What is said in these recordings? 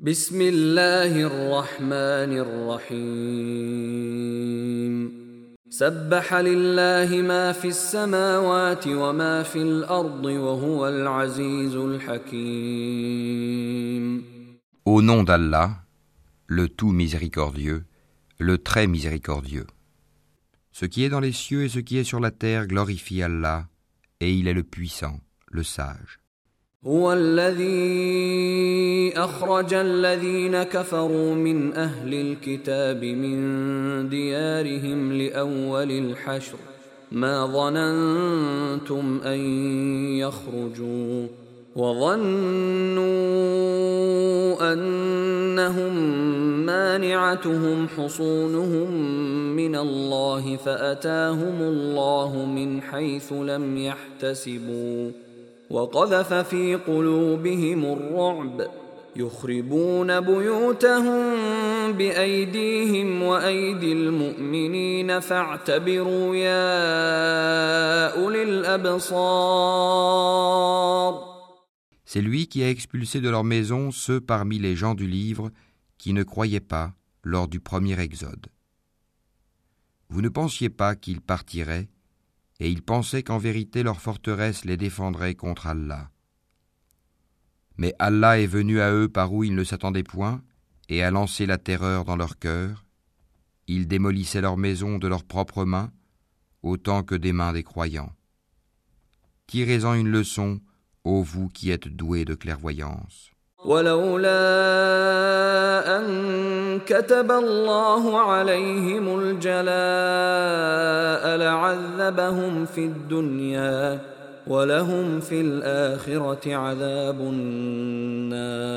بسم الله الرحمن الرحيم سبح لله ما في السماوات وما في الأرض وهو العزيز الحكيم Au nom d'Allah, le tout miséricordieux, le très miséricordieux. Ce qui est dans les cieux et ce qui est sur la terre glorifie Allah, et il est le puissant, le sage. هو الذي أخرج الذين كفروا من أهل الكتاب من ديارهم لأول الحشر. ما ظننتم أن يخرجوا وظنوا أنهم مانعتهم حصونهم من الله فأتاهم الله من حيث لم يحتسبوا. وقذف في قلوبهم الرعب يخربون بيوتهم بأيديهم وأيدي المؤمنين فاعتبروا يا أولي الأبصار C'est lui qui a expulsé de leur maison ceux parmi les gens du livre qui ne croyaient pas lors du premier exode. Vous ne pensiez pas qu'ils partiraient, et ils pensaient qu'en vérité leur forteresse les défendrait contre Allah. Mais Allah est venu à eux par où ils ne s'attendaient point, et a lancé la terreur dans leur cœur. Ils démolissaient leurs maisons de leurs propres mains, autant que des mains des croyants. Tirez-en une leçon, ô vous qui êtes doués de clairvoyance. ولولا أن كتب الله عليهم الجلاء لعذبهم في الدنيا ولهم في الآخرة عذاب النار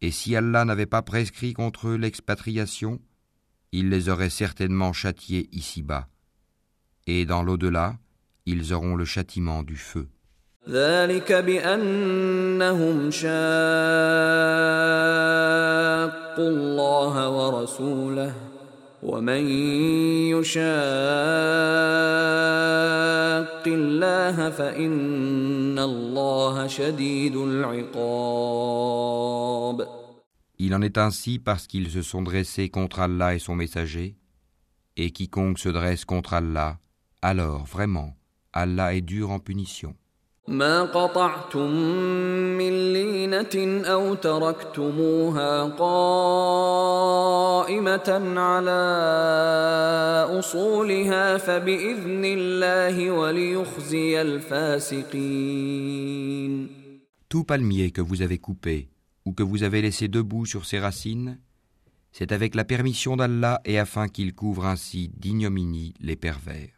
Et si Allah n'avait pas prescrit contre eux l'expatriation, il les aurait certainement châtiés ici-bas. Et dans l'au-delà, ils auront le châtiment du feu. Il en est ainsi parce qu'ils se sont dressés contre Allah et son messager, et quiconque se dresse contre Allah, alors vraiment, Allah est dur en punition. ما قطعتم من لينة أو تركتموها قائمة على أصولها فبإذن الله وليخزي الفاسقين Tout palmier que vous avez coupé ou que vous avez laissé debout sur ses racines, c'est avec la permission d'Allah et afin qu'il couvre ainsi d'ignominie les pervers.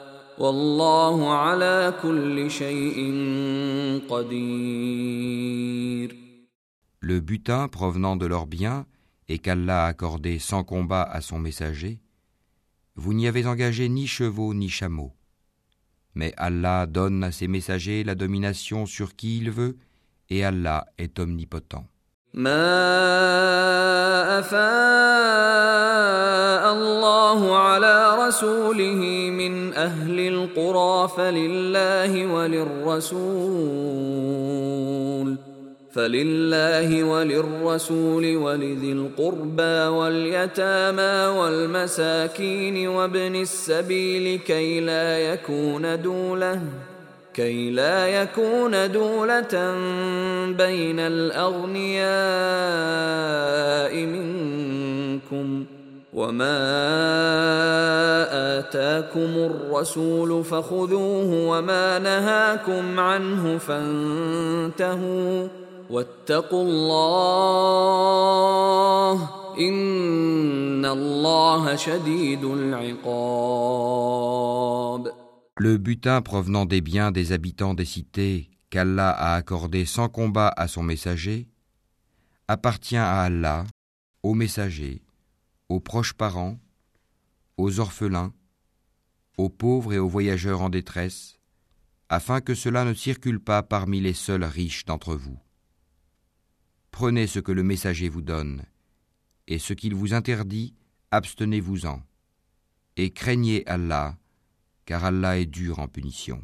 Le butin provenant de leurs biens et qu'Allah a accordé sans combat à son messager, vous n'y avez engagé ni chevaux ni chameaux. Mais Allah donne à ses messagers la domination sur qui il veut, et Allah est omnipotent. الله على رسوله من أهل القرى فلله وللرسول فلله وللرسول ولذي القربى واليتامى والمساكين وابن السبيل كي لا يكون دولة كي لا يكون دولة بين الأغنياء منكم. وما آتاكم الرسول فخذوه وما نهاكم عنه فانتهوا واتقوا الله إن الله شديد العقاب Le butin provenant des biens des habitants des cités qu'Allah a accordé sans combat à son messager appartient à Allah, au messager, aux proches parents, aux orphelins, aux pauvres et aux voyageurs en détresse, afin que cela ne circule pas parmi les seuls riches d'entre vous. Prenez ce que le messager vous donne, et ce qu'il vous interdit, abstenez-vous-en, et craignez Allah, car Allah est dur en punition.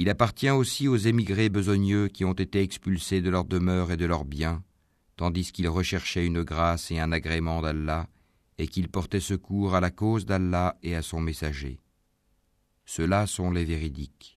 Il appartient aussi aux émigrés besogneux qui ont été expulsés de leur demeure et de leurs biens, tandis qu'ils recherchaient une grâce et un agrément d'Allah, et qu'ils portaient secours à la cause d'Allah et à son messager. Ceux-là sont les véridiques.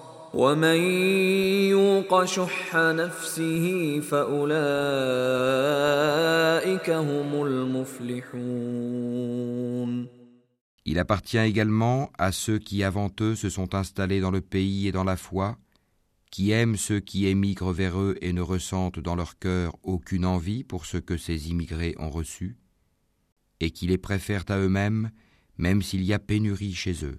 ومن يوق شح نفسه فاولئك هم المفلحون Il appartient également à ceux qui avant eux se sont installés dans le pays et dans la foi qui aiment ceux qui émigrent vers eux et ne ressentent dans leur cœur aucune envie pour ce que ces immigrés ont reçu, et qui les préfèrent à eux-mêmes, même s'il y a pénurie chez eux.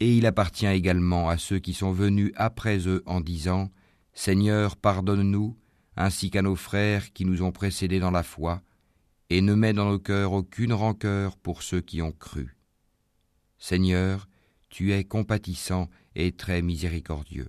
Et il appartient également à ceux qui sont venus après eux en disant Seigneur, pardonne-nous, ainsi qu'à nos frères qui nous ont précédés dans la foi, et ne mets dans nos cœurs aucune rancœur pour ceux qui ont cru. Seigneur, tu es compatissant et très miséricordieux.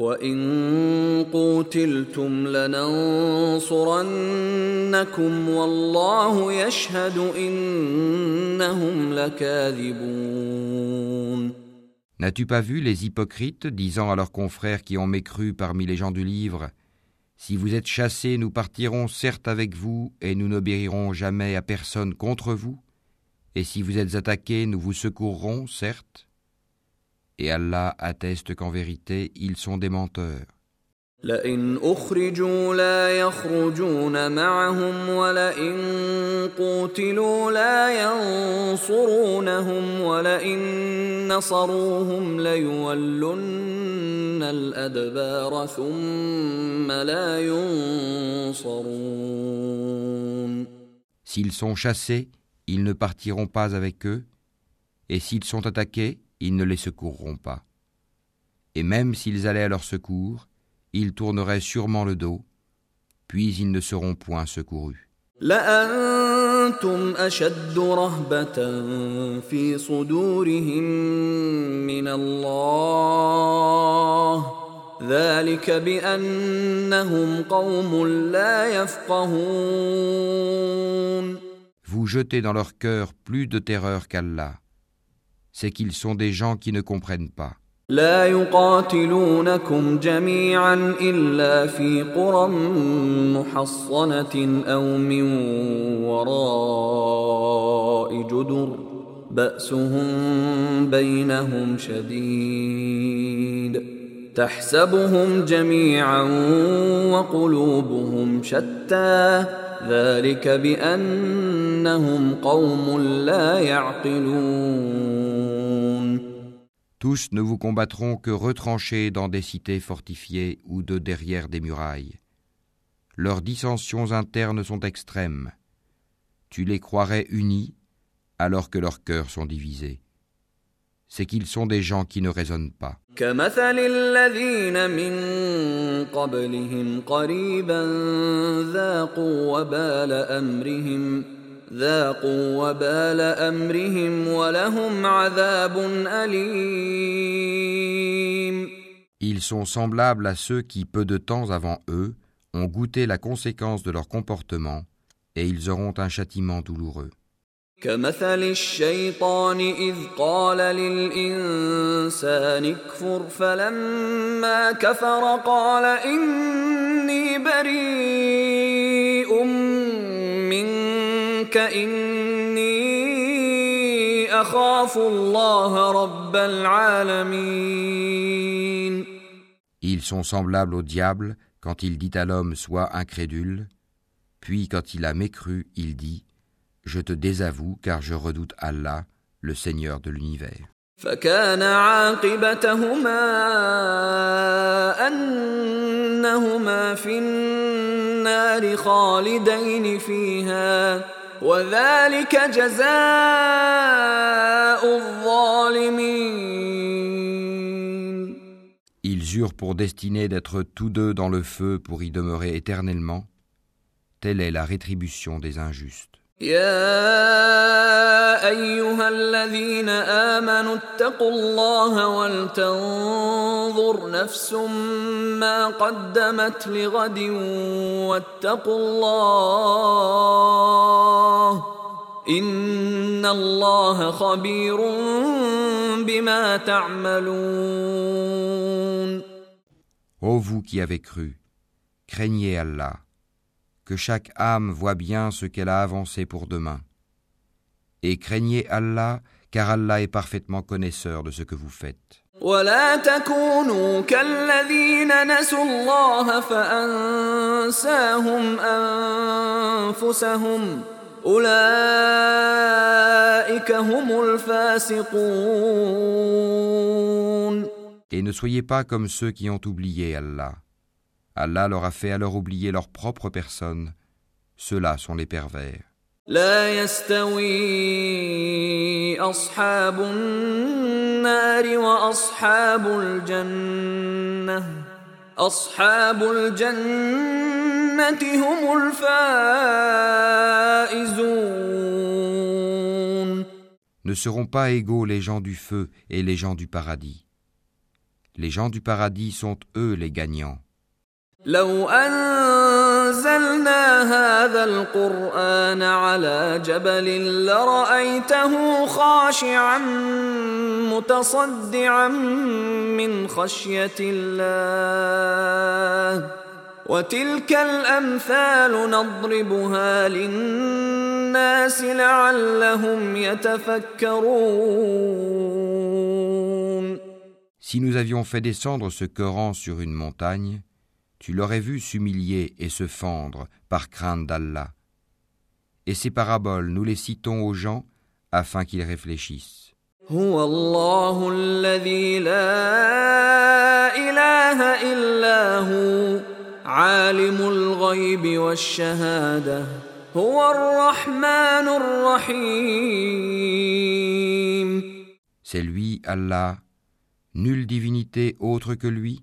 وإن قوتلتم لننصرنكم والله يشهد إنهم لكاذبون N'as-tu pas vu les hypocrites disant à leurs confrères qui ont mécru parmi les gens du livre Si vous êtes chassés, nous partirons certes avec vous et nous n'obéirons jamais à personne contre vous Et si vous êtes attaqués, nous vous secourrons, certes Et Allah atteste qu'en vérité, ils sont des menteurs. لئن أخرجوا لا يخرجون معهم ولئن قوتلوا لا ينصرونهم ولئن نصروهم ليولن الأدبار ثم لا ينصرون S'ils sont chassés, ils ne partiront pas avec eux, et s'ils sont attaqués, ils ne les secourront pas. Et même s'ils allaient à leur secours, ils tourneraient sûrement le dos, puis ils ne seront point secourus. لأنتم أأنتم أشد رهبة في صدورهم من الله ذلك بأنهم قوم لا يفقهون Vous jetez dans leur cœur plus de terreur qu'Allah. C'est qu'ils sont des gens qui ne comprennent pas. لا يقاتلونكم جميعا إلا في قرى محصنة أو من وراء جدر بأسهم بينهم شديد تحسبهم جميعا وقلوبهم شتى ذلك بأنهم قوم لا يعقلون Tous ne vous combattront que retranchés dans des cités fortifiées ou de derrière des murailles. Leurs dissensions internes sont extrêmes. Tu les croirais unis alors que leurs cœurs sont divisés. C'est qu'ils sont des gens qui ne raisonnent pas. كمثل الذين من قبلهم قريبا ذاقوا وبال أمرهم ذاقوا وبال أمرهم ولهم عذاب أليم Ils sont semblables à ceux qui, peu de temps avant eux, ont goûté la conséquence de leur comportement, et ils auront un châtiment douloureux. كمثل الشيطان إذ قال للإنسان اكفر فلما كفر قال إني بريء منك إني أخاف الله رب العالمين Ils sont semblables au diable quand il dit à l'homme Sois incrédule, puis quand il a mécru, il dit Je te désavoue car je redoute Allah, le Seigneur de l'univers. فكان عاقبتهما أنهما في النار خالدين فيها وذلك جزاء الظالمين Ils eurent pour destinée d'être tous deux dans le feu pour y demeurer éternellement. Telle est la rétribution des injustes. يا أيها الذين آمنوا اتقوا الله ولتنظر نفس ما قدمت لغد واتقوا الله إن الله خبير بما تعملون. Ô vous qui avez cru, craignez Allah, que chaque âme voit bien ce qu'elle a avancé pour demain. Et craignez Allah, car Allah est parfaitement connaisseur de ce que vous faites. ولا تكونوا كالذين نسوا الله فأنساهم أنفسهم أولئك هم الفاسقون Et ne soyez pas comme ceux qui ont oublié Allah. Allah leur a fait alors oublier leur propre personne. Ceux-là sont les pervers. لا يستوي أصحاب النار وأصحاب الجنة أصحاب الجنة هم الفائزون Ne seront pas égaux les gens du feu et les gens du paradis. Les gens du paradis sont eux les gagnants. لو أنزلنا هذا القرآن على جبل لرأيته خاشعا متصدعا من خشية الله وتلك الأمثال نضربها للناس لعلهم يتفكرون. Si nous avions fait descendre ce Coran sur une montagne, tu l'aurais vu s'humilier et se fendre par crainte d'Allah. Et ces paraboles, nous les citons aux gens afin qu'ils réfléchissent. هو الله الذي لا إله إلا هو عالم الغيب والشهادة هو الرحمن الرحيم C'est lui, Allah, nulle divinité autre que lui,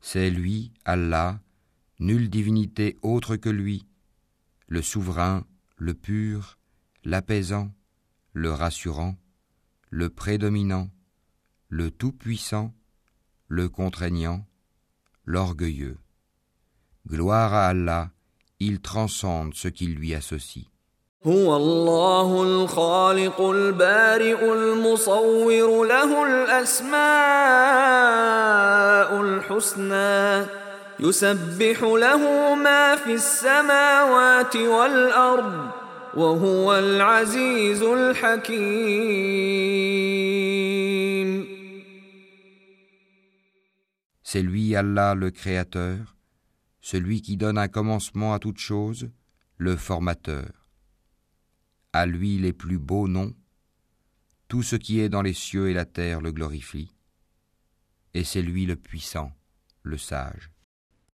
C'est lui, Allah, nulle divinité autre que lui, le souverain, le pur, l'apaisant, le rassurant, le prédominant, le tout-puissant, le contraignant, l'orgueilleux. Gloire à Allah, il transcende ce qui lui associe. هو الله الخالق البارئ المصور له الأسماء الحسنى يسبح له ما في السماوات والأرض وهو العزيز الحكيم C'est lui Allah le Créateur, celui qui donne un commencement à toute chose, le Formateur. À lui les plus beaux noms, tout ce qui est dans les cieux et la terre le glorifie, et c'est lui le puissant, le sage.